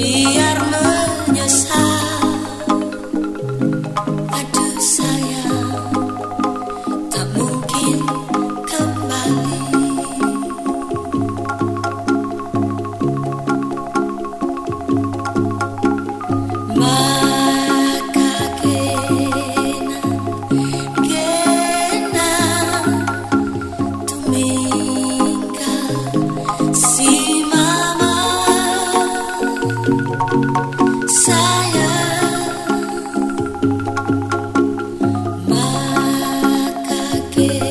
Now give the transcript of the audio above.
me. Seca